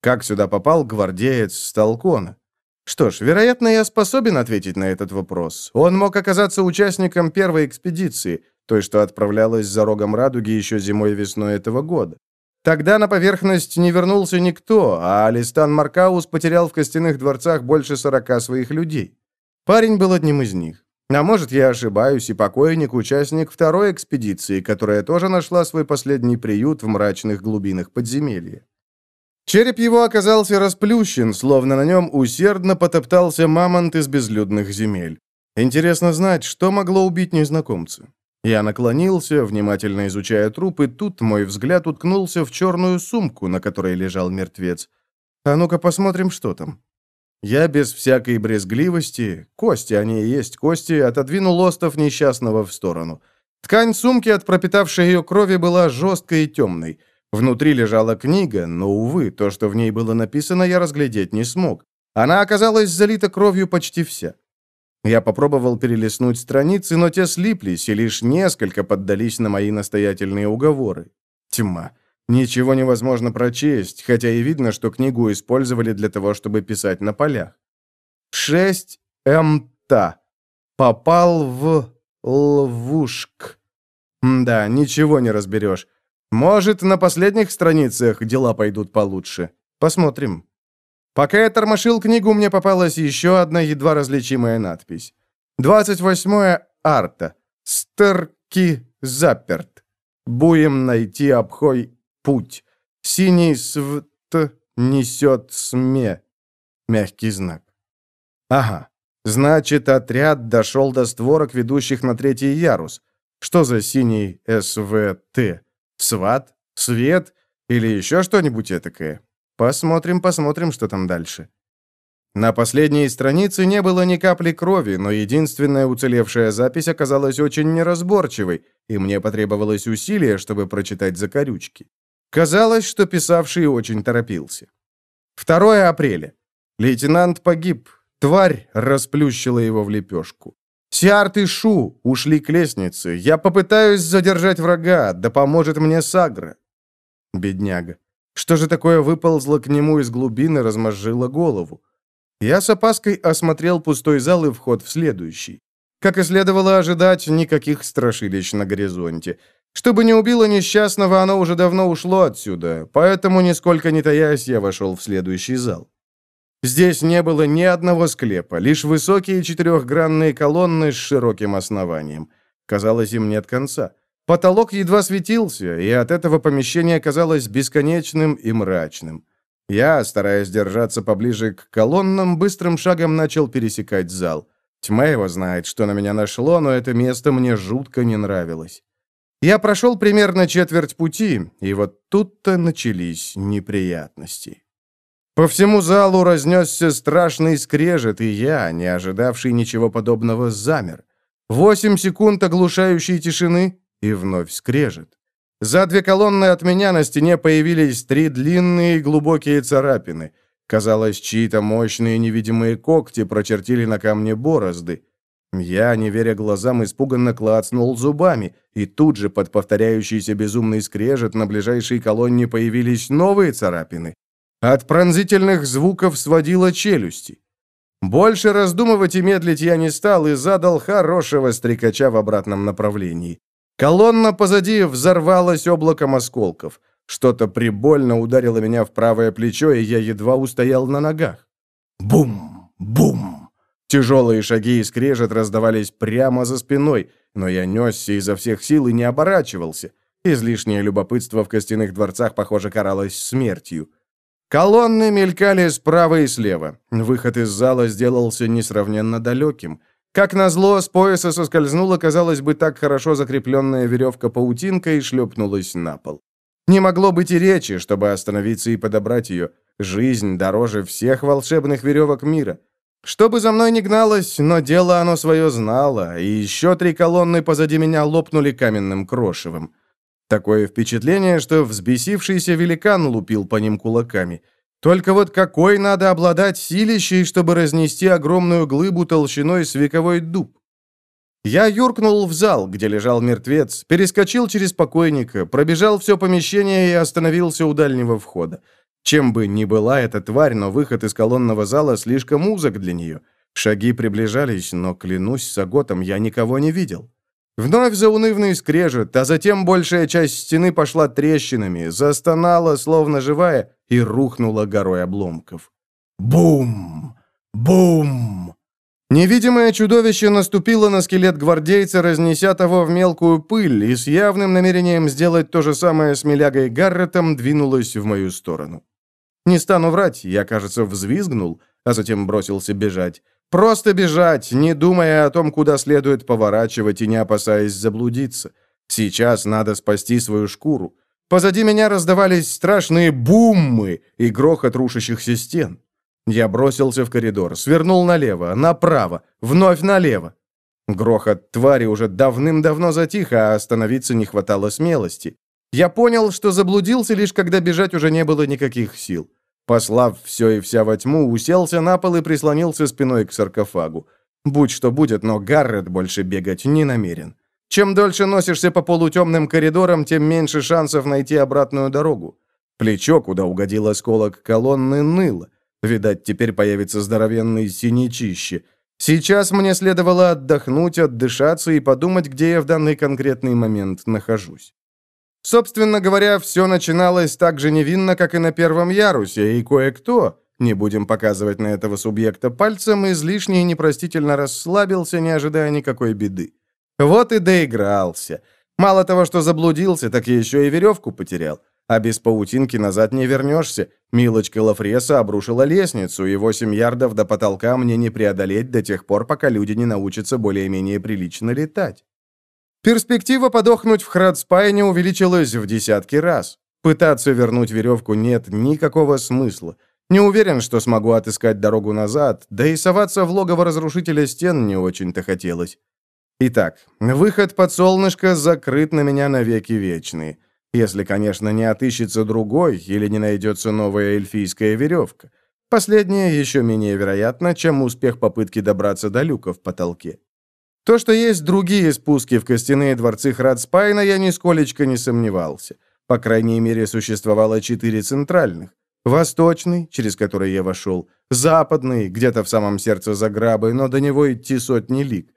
Как сюда попал гвардеец с Толкона? Что ж, вероятно, я способен ответить на этот вопрос. Он мог оказаться участником первой экспедиции, той, что отправлялась за рогом радуги еще зимой и весной этого года. Тогда на поверхность не вернулся никто, а Алистан Маркаус потерял в костяных дворцах больше сорока своих людей. Парень был одним из них. А может, я ошибаюсь, и покойник – участник второй экспедиции, которая тоже нашла свой последний приют в мрачных глубинах подземелья. Череп его оказался расплющен, словно на нем усердно потоптался мамонт из безлюдных земель. Интересно знать, что могло убить незнакомца. Я наклонился, внимательно изучая труп, и тут мой взгляд уткнулся в черную сумку, на которой лежал мертвец. А ну-ка посмотрим, что там. Я без всякой брезгливости, кости, они и есть кости, отодвинул остов несчастного в сторону. Ткань сумки от пропитавшей ее крови была жесткой и темной. Внутри лежала книга, но, увы, то, что в ней было написано, я разглядеть не смог. Она оказалась залита кровью почти вся. Я попробовал перелистнуть страницы, но те слиплись, и лишь несколько поддались на мои настоятельные уговоры. Тьма. Ничего невозможно прочесть, хотя и видно, что книгу использовали для того, чтобы писать на полях. Шесть МТ. Попал в ловушк. Да, ничего не разберешь. Может, на последних страницах дела пойдут получше. Посмотрим. Пока я тормошил книгу, мне попалась еще одна едва различимая надпись. 28 арта. Стерки заперт. Буем найти обхой путь. Синий свт несет сме. Мягкий знак. Ага. Значит, отряд дошел до створок, ведущих на третий ярус. Что за синий СВТ? Сват? Свет? Или еще что-нибудь этакое? Посмотрим, посмотрим, что там дальше. На последней странице не было ни капли крови, но единственная уцелевшая запись оказалась очень неразборчивой, и мне потребовалось усилие, чтобы прочитать закорючки. Казалось, что писавший очень торопился. 2 апреля. Лейтенант погиб. Тварь расплющила его в лепешку. Сиарт и Шу ушли к лестнице. Я попытаюсь задержать врага, да поможет мне Сагра. Бедняга. Что же такое выползло к нему из глубины, размозжило голову? Я с опаской осмотрел пустой зал и вход в следующий. Как и следовало ожидать, никаких страшилищ на горизонте. Чтобы не убило несчастного, оно уже давно ушло отсюда, поэтому, нисколько не таясь, я вошел в следующий зал. Здесь не было ни одного склепа, лишь высокие четырехгранные колонны с широким основанием. Казалось, им нет конца. Потолок едва светился, и от этого помещение казалось бесконечным и мрачным. Я, стараясь держаться поближе к колоннам, быстрым шагом начал пересекать зал. Тьма его знает, что на меня нашло, но это место мне жутко не нравилось. Я прошел примерно четверть пути, и вот тут-то начались неприятности. По всему залу разнесся страшный скрежет, и я, не ожидавший ничего подобного, замер. Восемь секунд оглушающей тишины, и вновь скрежет. За две колонны от меня на стене появились три длинные глубокие царапины. Казалось, чьи-то мощные невидимые когти прочертили на камне борозды. Я, не веря глазам, испуганно клацнул зубами, и тут же под повторяющийся безумный скрежет на ближайшей колонне появились новые царапины. От пронзительных звуков сводило челюсти. Больше раздумывать и медлить я не стал и задал хорошего стрекача в обратном направлении. Колонна позади взорвалась облаком осколков. Что-то прибольно ударило меня в правое плечо, и я едва устоял на ногах. Бум! Бум! Тяжелые шаги и скрежет раздавались прямо за спиной, но я несся изо всех сил и не оборачивался. Излишнее любопытство в костяных дворцах, похоже, каралось смертью. Колонны мелькали справа и слева. Выход из зала сделался несравненно далеким. Как назло, с пояса соскользнула, казалось бы, так хорошо закрепленная веревка-паутинка и шлепнулась на пол. Не могло быть и речи, чтобы остановиться и подобрать ее. Жизнь дороже всех волшебных веревок мира. Чтобы за мной не гналось, но дело оно свое знало, и еще три колонны позади меня лопнули каменным крошевом. Такое впечатление, что взбесившийся великан лупил по ним кулаками. Только вот какой надо обладать силищей, чтобы разнести огромную глыбу толщиной с вековой дуб? Я юркнул в зал, где лежал мертвец, перескочил через покойника, пробежал все помещение и остановился у дальнего входа. Чем бы ни была эта тварь, но выход из колонного зала слишком узок для нее. Шаги приближались, но, клянусь Саготом, я никого не видел. Вновь заунывный скрежет, а затем большая часть стены пошла трещинами, застонала, словно живая, и рухнула горой обломков. Бум! Бум! Невидимое чудовище наступило на скелет гвардейца, разнеся того в мелкую пыль, и с явным намерением сделать то же самое с Милягой Гарретом двинулось в мою сторону. Не стану врать, я, кажется, взвизгнул, а затем бросился бежать. Просто бежать, не думая о том, куда следует поворачивать и не опасаясь заблудиться. Сейчас надо спасти свою шкуру. Позади меня раздавались страшные буммы и грохот рушащихся стен. Я бросился в коридор, свернул налево, направо, вновь налево. Грохот твари уже давным-давно затих, а остановиться не хватало смелости. Я понял, что заблудился лишь когда бежать уже не было никаких сил. Послав все и вся во тьму, уселся на пол и прислонился спиной к саркофагу. Будь что будет, но Гаррет больше бегать не намерен. Чем дольше носишься по полутемным коридорам, тем меньше шансов найти обратную дорогу. Плечо, куда угодил осколок колонны, ныло. Видать, теперь появится здоровенный синячище. Сейчас мне следовало отдохнуть, отдышаться и подумать, где я в данный конкретный момент нахожусь. Собственно говоря, все начиналось так же невинно, как и на первом ярусе, и кое-кто, не будем показывать на этого субъекта пальцем, излишне и непростительно расслабился, не ожидая никакой беды. Вот и доигрался. Мало того, что заблудился, так еще и веревку потерял. А без паутинки назад не вернешься. Милочка Лафреса обрушила лестницу, и 8 ярдов до потолка мне не преодолеть до тех пор, пока люди не научатся более-менее прилично летать. Перспектива подохнуть в Храдспайне увеличилась в десятки раз. Пытаться вернуть веревку нет никакого смысла. Не уверен, что смогу отыскать дорогу назад, да и соваться в логово разрушителя стен не очень-то хотелось. Итак, выход под солнышко закрыт на меня навеки вечные. Если, конечно, не отыщется другой или не найдется новая эльфийская веревка. Последнее еще менее вероятно, чем успех попытки добраться до люка в потолке. То, что есть другие спуски в костяные дворцы Храдспайна, я нисколечко не сомневался. По крайней мере, существовало четыре центральных. Восточный, через который я вошел, западный, где-то в самом сердце Заграбы, но до него идти сотни лиг.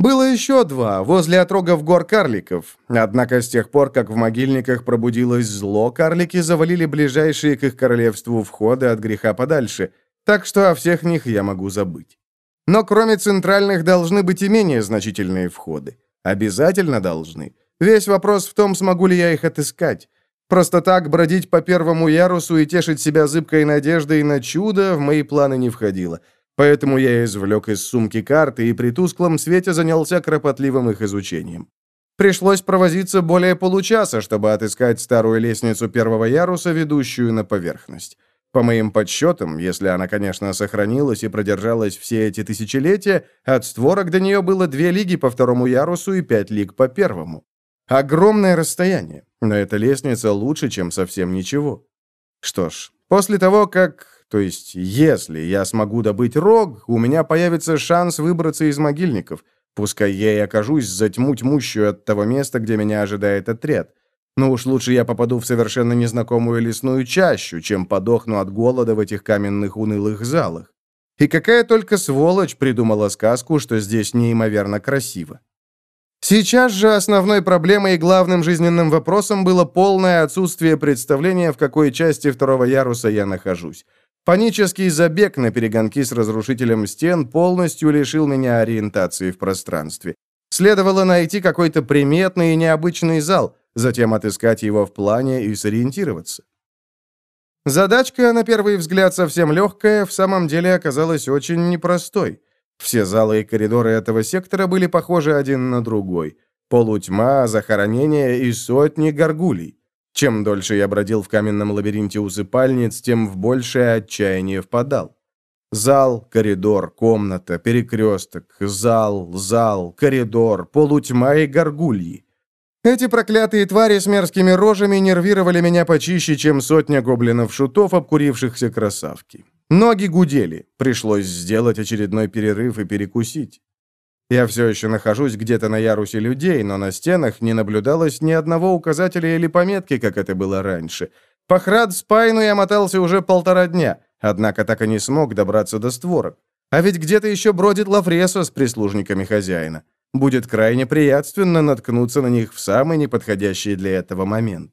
Было еще два, возле отрогов гор карликов. Однако с тех пор, как в могильниках пробудилось зло, карлики завалили ближайшие к их королевству входы от греха подальше, так что о всех них я могу забыть. Но кроме центральных должны быть и менее значительные входы. Обязательно должны. Весь вопрос в том, смогу ли я их отыскать. Просто так бродить по первому ярусу и тешить себя зыбкой надеждой на чудо в мои планы не входило. Поэтому я извлек из сумки карты и при тусклом свете занялся кропотливым их изучением. Пришлось провозиться более получаса, чтобы отыскать старую лестницу первого яруса, ведущую на поверхность. По моим подсчетам, если она, конечно, сохранилась и продержалась все эти тысячелетия, от створок до нее было две лиги по второму ярусу и пять лиг по первому. Огромное расстояние, но эта лестница лучше, чем совсем ничего. Что ж, после того, как... То есть, если я смогу добыть рог, у меня появится шанс выбраться из могильников, пускай я и окажусь за тьму тьмущую от того места, где меня ожидает отряд. Но уж лучше я попаду в совершенно незнакомую лесную чащу, чем подохну от голода в этих каменных унылых залах. И какая только сволочь придумала сказку, что здесь неимоверно красиво. Сейчас же основной проблемой и главным жизненным вопросом было полное отсутствие представления, в какой части второго яруса я нахожусь. Панический забег на перегонки с разрушителем стен полностью лишил меня ориентации в пространстве. Следовало найти какой-то приметный и необычный зал, затем отыскать его в плане и сориентироваться. Задачка, на первый взгляд, совсем легкая, в самом деле оказалась очень непростой. Все залы и коридоры этого сектора были похожи один на другой. Полутьма, захоронения и сотни горгулей. Чем дольше я бродил в каменном лабиринте усыпальниц, тем в большее отчаяние впадал. Зал, коридор, комната, перекресток, зал, зал, коридор, полутьма и горгульи. Эти проклятые твари с мерзкими рожами нервировали меня почище, чем сотня гоблинов-шутов, обкурившихся красавки. Ноги гудели, пришлось сделать очередной перерыв и перекусить. Я все еще нахожусь где-то на ярусе людей, но на стенах не наблюдалось ни одного указателя или пометки, как это было раньше. По Храд-Спайну я мотался уже полтора дня, однако так и не смог добраться до створок. А ведь где-то еще бродит Лафресо с прислужниками хозяина. Будет крайне приятственно наткнуться на них в самый неподходящий для этого момент.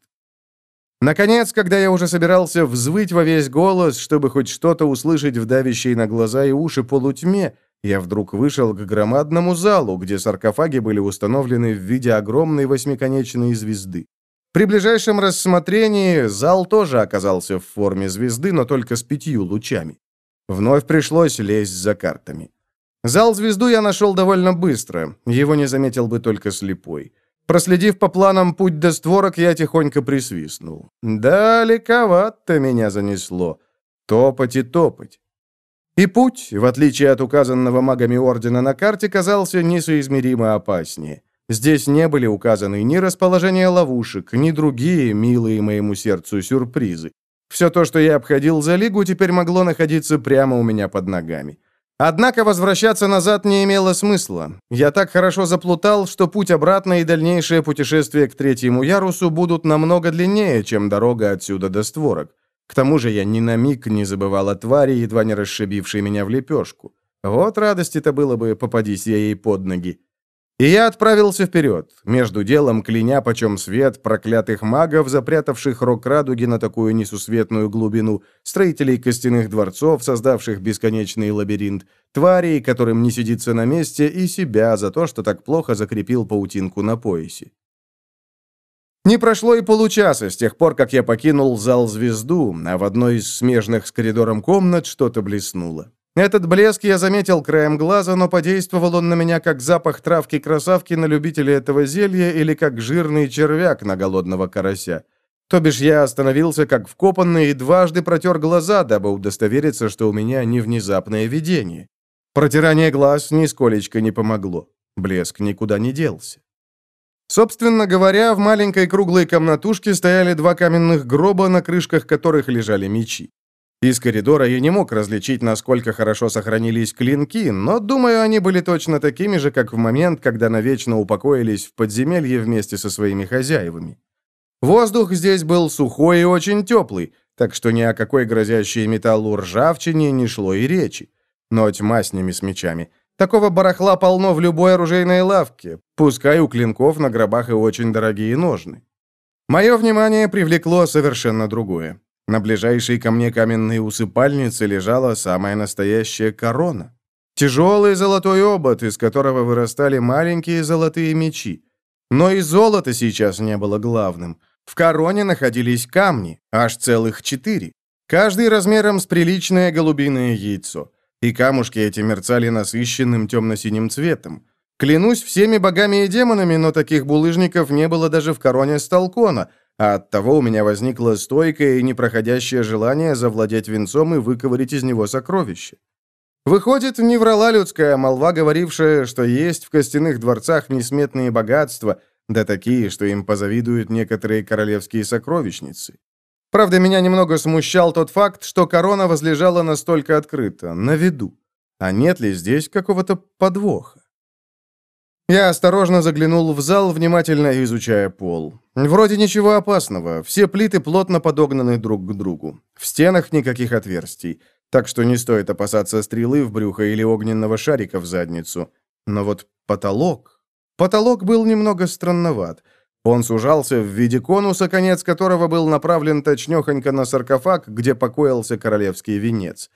Наконец, когда я уже собирался взвыть во весь голос, чтобы хоть что-то услышать в давящей на глаза и уши полутьме, я вдруг вышел к громадному залу, где саркофаги были установлены в виде огромной восьмиконечной звезды. При ближайшем рассмотрении зал тоже оказался в форме звезды, но только с пятью лучами. Вновь пришлось лезть за картами. Зал-звезду я нашел довольно быстро, его не заметил бы только слепой. Проследив по планам путь до створок, я тихонько присвистнул. Далековато меня занесло. Топать и топать. И путь, в отличие от указанного магами Ордена на карте, казался несоизмеримо опаснее. Здесь не были указаны ни расположение ловушек, ни другие, милые моему сердцу, сюрпризы. Все то, что я обходил за лигу, теперь могло находиться прямо у меня под ногами. Однако возвращаться назад не имело смысла. Я так хорошо заплутал, что путь обратно и дальнейшее путешествие к третьему ярусу будут намного длиннее, чем дорога отсюда до створок. К тому же я ни на миг не забывал о твари, едва не расшибившей меня в лепешку. Вот радости-то было бы, попадись я ей под ноги. И я отправился вперед, между делом кляня почем свет проклятых магов, запрятавших рок радуги на такую несусветную глубину, строителей костяных дворцов, создавших бесконечный лабиринт, тварей, которым не сидится на месте, и себя за то, что так плохо закрепил паутинку на поясе. Не прошло и получаса с тех пор, как я покинул зал звезду, а в одной из смежных с коридором комнат что-то блеснуло. Этот блеск я заметил краем глаза, но подействовал он на меня как запах травки-красавки на любителя этого зелья или как жирный червяк на голодного карася. То бишь я остановился как вкопанный и дважды протер глаза, дабы удостовериться, что у меня не внезапное видение. Протирание глаз нисколечко не помогло. Блеск никуда не делся. Собственно говоря, в маленькой круглой комнатушке стояли два каменных гроба, на крышках которых лежали мечи. Из коридора я не мог различить, насколько хорошо сохранились клинки, но, думаю, они были точно такими же, как в момент, когда навечно упокоились в подземелье вместе со своими хозяевами. Воздух здесь был сухой и очень теплый, так что ни о какой грозящей металлу ржавчине не шло и речи. Но тьма с ними с мечами. Такого барахла полно в любой оружейной лавке, пускай у клинков на гробах и очень дорогие ножны. Мое внимание привлекло совершенно другое. На ближайшей ко мне каменной усыпальнице лежала самая настоящая корона. Тяжелый золотой обод, из которого вырастали маленькие золотые мечи. Но и золото сейчас не было главным. В короне находились камни, аж целых четыре. Каждый размером с приличное голубиное яйцо. И камушки эти мерцали насыщенным темно-синим цветом. Клянусь всеми богами и демонами, но таких булыжников не было даже в короне Сталкона — а оттого у меня возникло стойкое и непроходящее желание завладеть венцом и выковырить из него сокровище. Выходит, не врала людская молва, говорившая, что есть в костяных дворцах несметные богатства, да такие, что им позавидуют некоторые королевские сокровищницы. Правда, меня немного смущал тот факт, что корона возлежала настолько открыто, на виду. А нет ли здесь какого-то подвоха? Я осторожно заглянул в зал, внимательно изучая пол. Вроде ничего опасного, все плиты плотно подогнаны друг к другу. В стенах никаких отверстий, так что не стоит опасаться стрелы в брюхо или огненного шарика в задницу. Но вот потолок... Потолок был немного странноват. Он сужался в виде конуса, конец которого был направлен точнёхонько на саркофаг, где покоился королевский венец.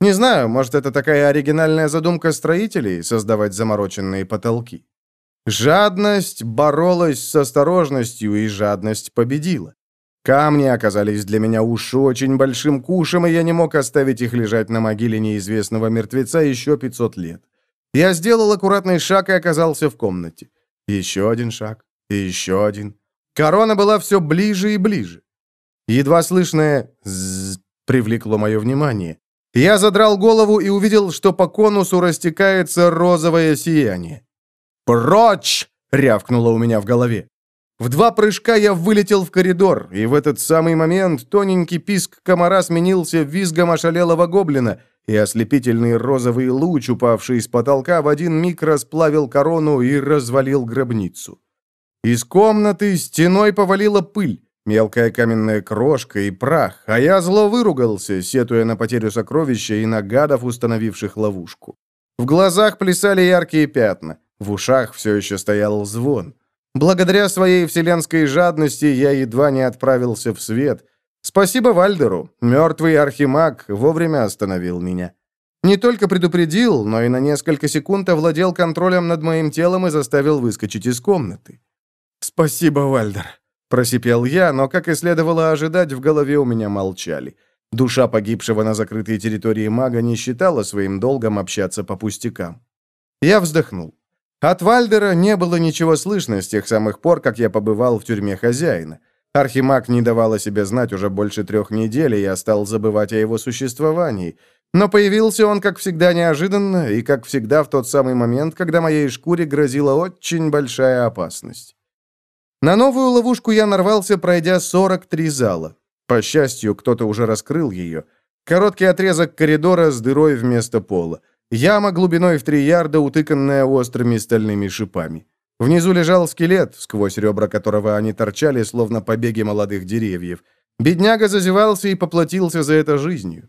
Не знаю, может, это такая оригинальная задумка строителей — создавать замороченные потолки. Жадность боролась с осторожностью, и жадность победила. Камни оказались для меня уж очень большим кушем, и я не мог оставить их лежать на могиле неизвестного мертвеца еще 500 лет. Я сделал аккуратный шаг и оказался в комнате. Еще один шаг, и еще один. Корона была все ближе и ближе. Едва слышное «ззз» привлекло мое внимание. Я задрал голову и увидел, что по конусу растекается розовое сияние. «Прочь!» — рявкнуло у меня в голове. В два прыжка я вылетел в коридор, и в этот самый момент тоненький писк комара сменился визгом ошалелого гоблина, и ослепительный розовый луч, упавший с потолка, в один миг расплавил корону и развалил гробницу. Из комнаты стеной повалила пыль, мелкая каменная крошка и прах, а я зло выругался, сетуя на потерю сокровища и на гадов, установивших ловушку. В глазах плясали яркие пятна, в ушах все еще стоял звон. Благодаря своей вселенской жадности я едва не отправился в свет. Спасибо Вальдеру, мертвый архимаг вовремя остановил меня. Не только предупредил, но и на несколько секунд овладел контролем над моим телом и заставил выскочить из комнаты. «Спасибо, Вальдер», — просипел я, но, как и следовало ожидать, в голове у меня молчали. Душа погибшего на закрытой территории мага не считала своим долгом общаться по пустякам. Я вздохнул. От Вальдера не было ничего слышно с тех самых пор, как я побывал в тюрьме хозяина. Архимаг не давал о себе знать уже больше трех недель, и я стал забывать о его существовании. Но появился он, как всегда, неожиданно, и, как всегда, в тот самый момент, когда моей шкуре грозила очень большая опасность. На новую ловушку я нарвался, пройдя 43 зала. По счастью, кто-то уже раскрыл ее. Короткий отрезок коридора с дырой вместо пола. Яма глубиной в три ярда, утыканная острыми стальными шипами. Внизу лежал скелет, сквозь ребра которого они торчали, словно побеги молодых деревьев. Бедняга зазевался и поплатился за это жизнью.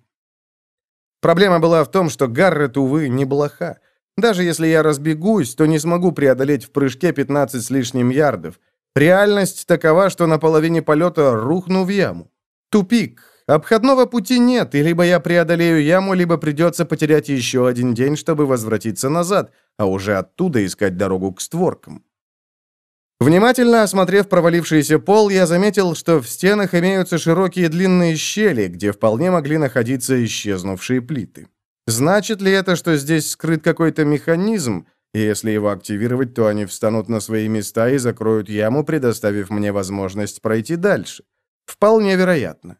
Проблема была в том, что Гаррет, увы, не блоха. Даже если я разбегусь, то не смогу преодолеть в прыжке 15 с лишним ярдов. Реальность такова, что на половине полета рухну в яму. Тупик. Обходного пути нет, и либо я преодолею яму, либо придется потерять еще один день, чтобы возвратиться назад, а уже оттуда искать дорогу к створкам. Внимательно осмотрев провалившийся пол, я заметил, что в стенах имеются широкие длинные щели, где вполне могли находиться исчезнувшие плиты. Значит ли это, что здесь скрыт какой-то механизм, и если его активировать, то они встанут на свои места и закроют яму, предоставив мне возможность пройти дальше? Вполне вероятно.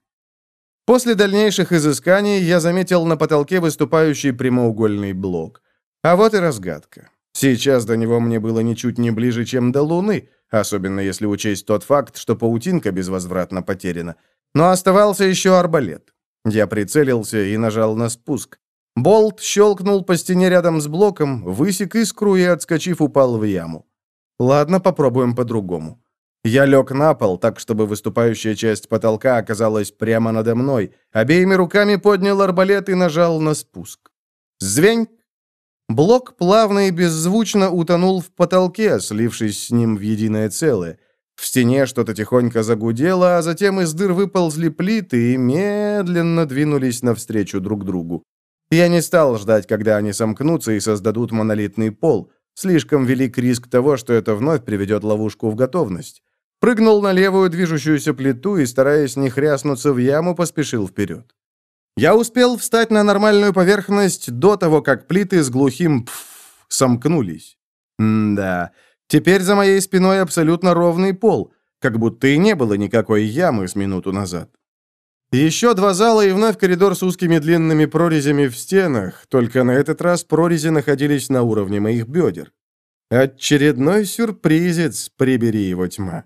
После дальнейших изысканий я заметил на потолке выступающий прямоугольный блок. А вот и разгадка. Сейчас до него мне было ничуть не ближе, чем до Луны, особенно если учесть тот факт, что паутинка безвозвратно потеряна. Но оставался еще арбалет. Я прицелился и нажал на спуск. Болт щелкнул по стене рядом с блоком, высек искру и, отскочив, упал в яму. Ладно, попробуем по-другому. Я лег на пол, так, чтобы выступающая часть потолка оказалась прямо надо мной, обеими руками поднял арбалет и нажал на спуск. Звень! Блок плавно и беззвучно утонул в потолке, слившись с ним в единое целое. В стене что-то тихонько загудело, а затем из дыр выползли плиты и медленно двинулись навстречу друг другу. Я не стал ждать, когда они сомкнутся и создадут монолитный пол. Слишком велик риск того, что это вновь приведет ловушку в готовность. Прыгнул на левую движущуюся плиту и, стараясь не хряснуться в яму, поспешил вперед. Я успел встать на нормальную поверхность до того, как плиты с глухим «пф» сомкнулись. М-да, теперь за моей спиной абсолютно ровный пол, как будто и не было никакой ямы с минуту назад. Еще два зала и вновь коридор с узкими длинными прорезями в стенах, только на этот раз прорези находились на уровне моих бедер. Очередной сюрпризец, прибери его тьма.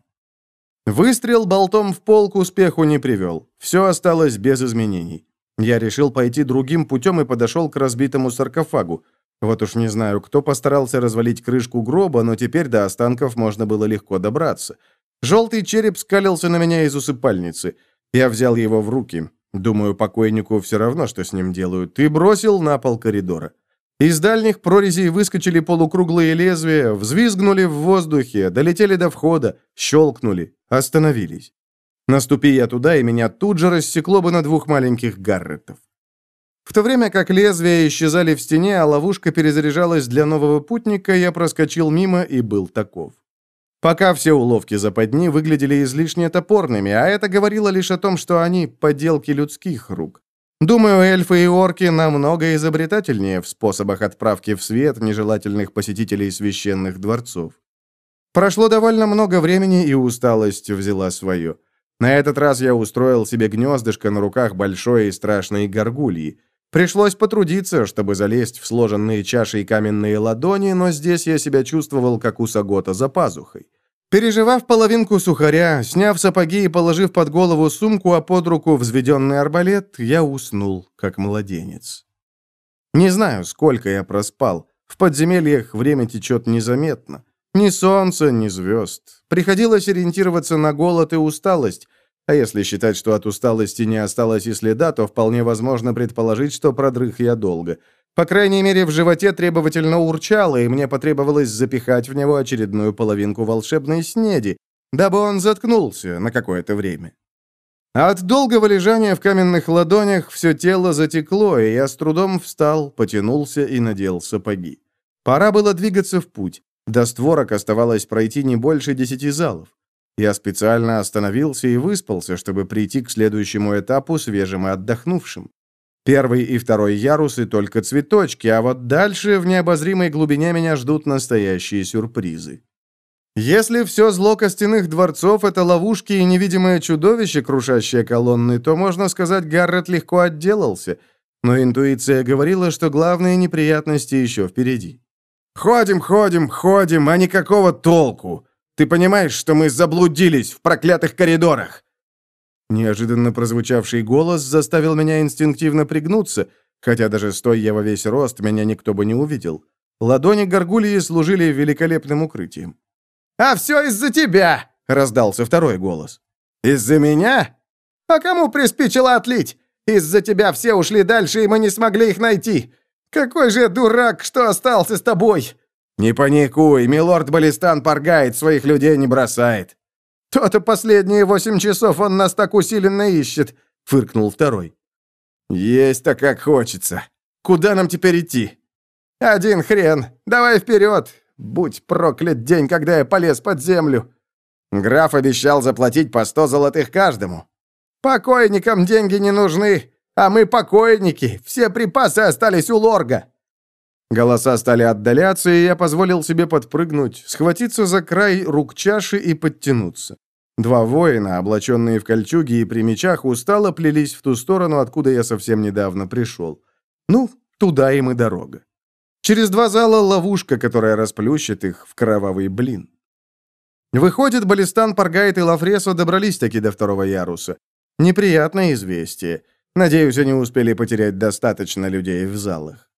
Выстрел болтом в пол к успеху не привел. Все осталось без изменений. Я решил пойти другим путем и подошел к разбитому саркофагу. Вот уж не знаю, кто постарался развалить крышку гроба, но теперь до останков можно было легко добраться. Желтый череп скалился на меня из усыпальницы — я взял его в руки. Думаю, покойнику все равно, что с ним делают, и бросил на пол коридора. Из дальних прорезей выскочили полукруглые лезвия, взвизгнули в воздухе, долетели до входа, щелкнули, остановились. Наступи я туда, и меня тут же рассекло бы на двух маленьких гарретов. В то время как лезвия исчезали в стене, а ловушка перезаряжалась для нового путника, я проскочил мимо и был таков. Пока все уловки западни выглядели излишне топорными, а это говорило лишь о том, что они поделки людских рук. Думаю, эльфы и орки намного изобретательнее в способах отправки в свет нежелательных посетителей священных дворцов. Прошло довольно много времени, и усталость взяла свое. На этот раз я устроил себе гнездышко на руках большой и страшной горгульи. Пришлось потрудиться, чтобы залезть в сложенные чаши и каменные ладони, но здесь я себя чувствовал, как у Сагота за пазухой. Переживав половинку сухаря, сняв сапоги и положив под голову сумку, а под руку взведенный арбалет, я уснул, как младенец. Не знаю, сколько я проспал. В подземельях время течет незаметно. Ни солнца, ни звезд. Приходилось ориентироваться на голод и усталость, а если считать, что от усталости не осталось и следа, то вполне возможно предположить, что продрых я долго. По крайней мере, в животе требовательно урчало, и мне потребовалось запихать в него очередную половинку волшебной снеди, дабы он заткнулся на какое-то время. От долгого лежания в каменных ладонях все тело затекло, и я с трудом встал, потянулся и надел сапоги. Пора было двигаться в путь. До створок оставалось пройти не больше десяти залов. Я специально остановился и выспался, чтобы прийти к следующему этапу свежим и отдохнувшим. Первый и второй ярусы только цветочки, а вот дальше в необозримой глубине меня ждут настоящие сюрпризы. Если все зло костяных дворцов — это ловушки и невидимое чудовище, крушащее колонны, то, можно сказать, Гаррет легко отделался, но интуиция говорила, что главные неприятности еще впереди. «Ходим, ходим, ходим, а никакого толку!» Ты понимаешь, что мы заблудились в проклятых коридорах?» Неожиданно прозвучавший голос заставил меня инстинктивно пригнуться, хотя даже стоя я во весь рост, меня никто бы не увидел. Ладони горгульи служили великолепным укрытием. «А все из-за тебя!» — раздался второй голос. «Из-за меня? А кому приспичило отлить? Из-за тебя все ушли дальше, и мы не смогли их найти. Какой же дурак, что остался с тобой!» «Не паникуй, милорд Балистан поргает, своих людей не бросает». «То-то последние восемь часов он нас так усиленно ищет», — фыркнул второй. «Есть-то как хочется. Куда нам теперь идти?» «Один хрен. Давай вперед. Будь проклят день, когда я полез под землю». Граф обещал заплатить по сто золотых каждому. «Покойникам деньги не нужны, а мы покойники. Все припасы остались у лорга». Голоса стали отдаляться, и я позволил себе подпрыгнуть, схватиться за край рук чаши и подтянуться. Два воина, облаченные в кольчуги и при мечах, устало плелись в ту сторону, откуда я совсем недавно пришел. Ну, туда им и дорога. Через два зала ловушка, которая расплющит их в кровавый блин. Выходит, Балистан, Паргайт и Лафресо добрались-таки до второго яруса. Неприятное известие. Надеюсь, они успели потерять достаточно людей в залах.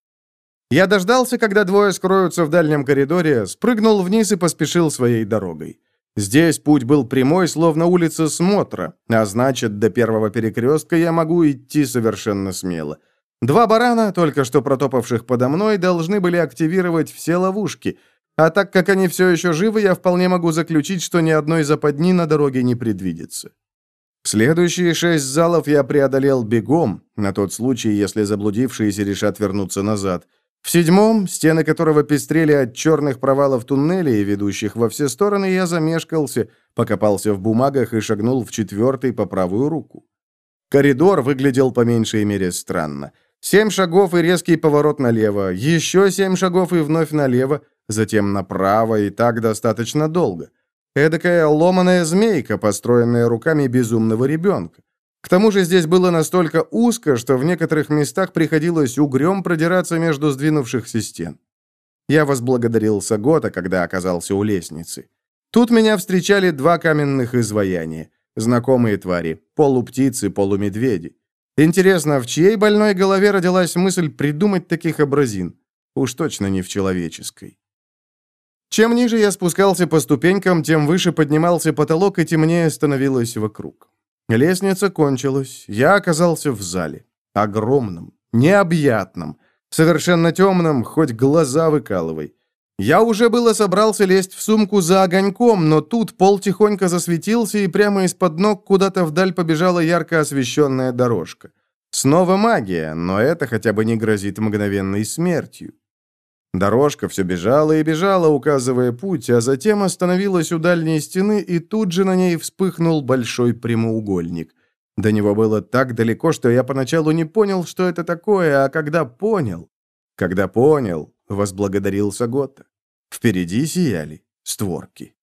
Я дождался, когда двое скроются в дальнем коридоре, спрыгнул вниз и поспешил своей дорогой. Здесь путь был прямой, словно улица смотра, а значит, до первого перекрестка я могу идти совершенно смело. Два барана, только что протопавших подо мной, должны были активировать все ловушки, а так как они все еще живы, я вполне могу заключить, что ни одной западни на дороге не предвидится. Следующие шесть залов я преодолел бегом, на тот случай, если заблудившиеся решат вернуться назад – в седьмом, стены которого пестрели от черных провалов туннелей, ведущих во все стороны, я замешкался, покопался в бумагах и шагнул в четвертый по правую руку. Коридор выглядел по меньшей мере странно. Семь шагов и резкий поворот налево, еще семь шагов и вновь налево, затем направо и так достаточно долго. Эдакая ломаная змейка, построенная руками безумного ребенка. К тому же здесь было настолько узко, что в некоторых местах приходилось угрём продираться между сдвинувшихся стен. Я возблагодарил Сагота, когда оказался у лестницы. Тут меня встречали два каменных изваяния. Знакомые твари, полуптицы, полумедведи. Интересно, в чьей больной голове родилась мысль придумать таких образин? Уж точно не в человеческой. Чем ниже я спускался по ступенькам, тем выше поднимался потолок, и темнее становилось вокруг. Лестница кончилась. Я оказался в зале. Огромном, необъятном, совершенно темном, хоть глаза выкалывай. Я уже было собрался лезть в сумку за огоньком, но тут пол тихонько засветился, и прямо из-под ног куда-то вдаль побежала ярко освещенная дорожка. Снова магия, но это хотя бы не грозит мгновенной смертью. Дорожка все бежала и бежала, указывая путь, а затем остановилась у дальней стены, и тут же на ней вспыхнул большой прямоугольник. До него было так далеко, что я поначалу не понял, что это такое, а когда понял... Когда понял, возблагодарился Готта. Впереди сияли створки.